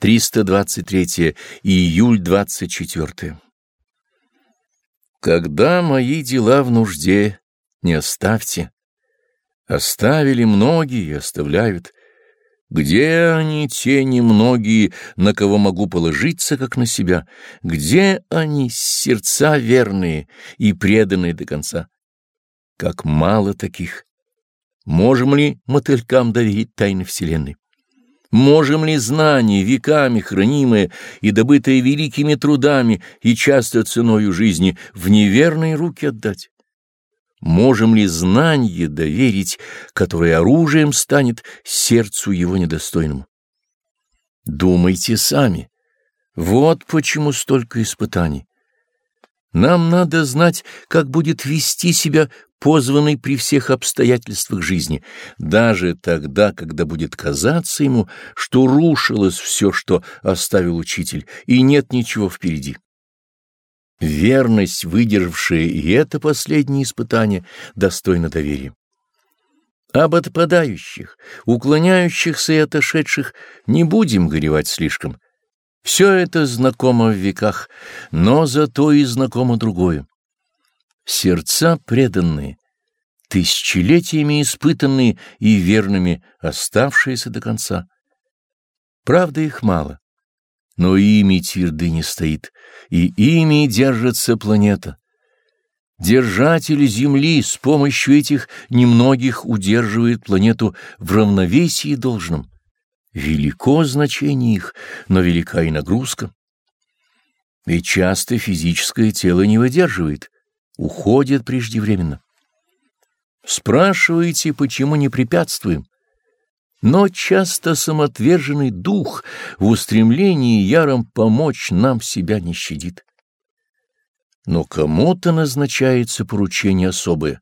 323 июль 24 Когда мои дела в нужде, не оставьте. Оставили многие оставляют. Где они, те немногие, на кого могу положиться, как на себя? Где они, сердца верные и преданные до конца? Как мало таких! Можем ли мотылькам доверить тайны Вселенной? Можем ли знания, веками хранимые и добытые великими трудами и часто ценою жизни, в неверные руки отдать? Можем ли знание доверить, которое оружием станет сердцу его недостойному? Думайте сами. Вот почему столько испытаний. Нам надо знать, как будет вести себя позванный при всех обстоятельствах жизни, даже тогда, когда будет казаться ему, что рушилось все, что оставил учитель, и нет ничего впереди. Верность, выдержавшая и это последнее испытание, достойна доверия. Об отпадающих, уклоняющихся и отошедших не будем горевать слишком. Все это знакомо в веках, но зато и знакомо другое. Сердца преданные, тысячелетиями испытанные и верными, оставшиеся до конца. Правда, их мало но ими тверды стоит, и ими держится планета. Держатель Земли с помощью этих немногих удерживает планету в равновесии должном. Велико значение их, но велика и нагрузка. И часто физическое тело не выдерживает, уходит преждевременно. Спрашиваете, почему не препятствуем? Но часто самоотверженный дух в устремлении яром помочь нам себя не щадит. Но кому-то назначается поручение особое,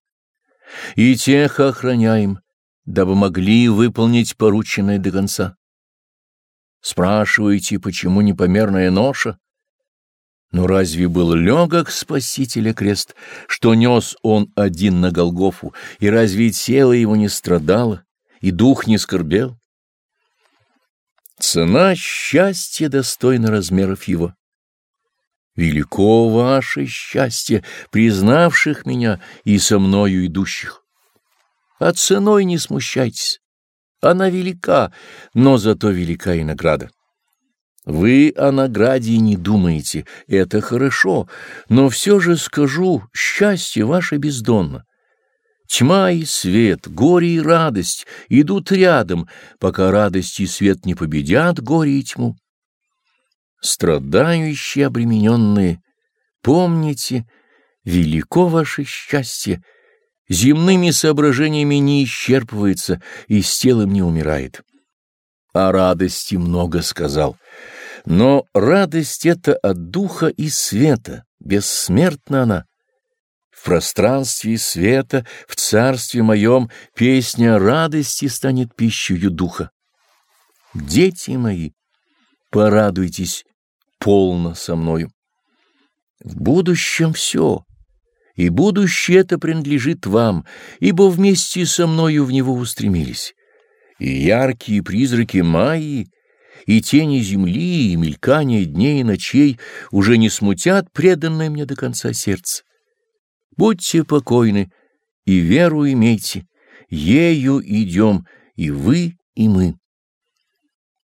и тех охраняем, дабы могли выполнить порученное до конца. Спрашиваете, почему непомерная ноша? Но разве был легок Спасителя крест, что нес он один на Голгофу, и разве тело его не страдало? и дух не скорбел. Цена счастья достойна размеров его. Велико ваше счастье, признавших меня и со мною идущих. А ценой не смущайтесь. Она велика, но зато велика и награда. Вы о награде не думаете, это хорошо, но все же скажу, счастье ваше бездонно. Тьма и свет, горе и радость идут рядом, пока радость и свет не победят горе и тьму. Страдающие, обремененные, помните, велико ваше счастье, земными соображениями не исчерпывается и с телом не умирает. О радости много сказал, но радость это от духа и света, бессмертна она пространстве света, в царстве моем, песня радости станет пищей духа. Дети мои, порадуйтесь полно со мною. В будущем все, и будущее это принадлежит вам, ибо вместе со мною в него устремились. И яркие призраки Майи, и тени земли, и мелькания дней и ночей уже не смутят преданное мне до конца сердце. Будьте покойны и веру имейте, ею идем и вы, и мы.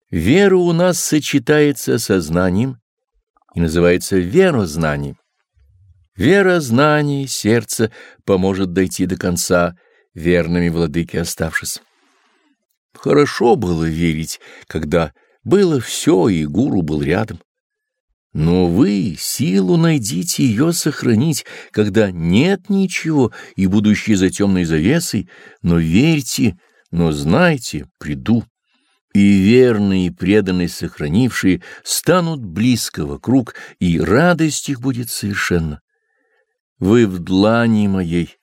Вера у нас сочетается со знанием и называется верознанием. Вера знания сердца поможет дойти до конца, верными владыки оставшись. Хорошо было верить, когда было все, и гуру был рядом. Но вы силу найдите ее сохранить, когда нет ничего и будущее за темной завесой, но верьте, но знайте, приду. И верные и преданные сохранившие станут близко вокруг, и радость их будет совершенна. Вы в длани моей,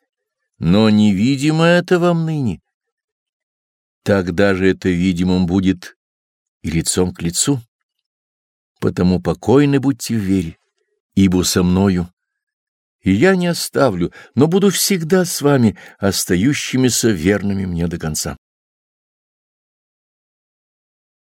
но невидимо это вам ныне. Тогда же это видимым будет и лицом к лицу. Потому покойны будьте в вере, ибо со мною. И я не оставлю, но буду всегда с вами, остающимися верными мне до конца.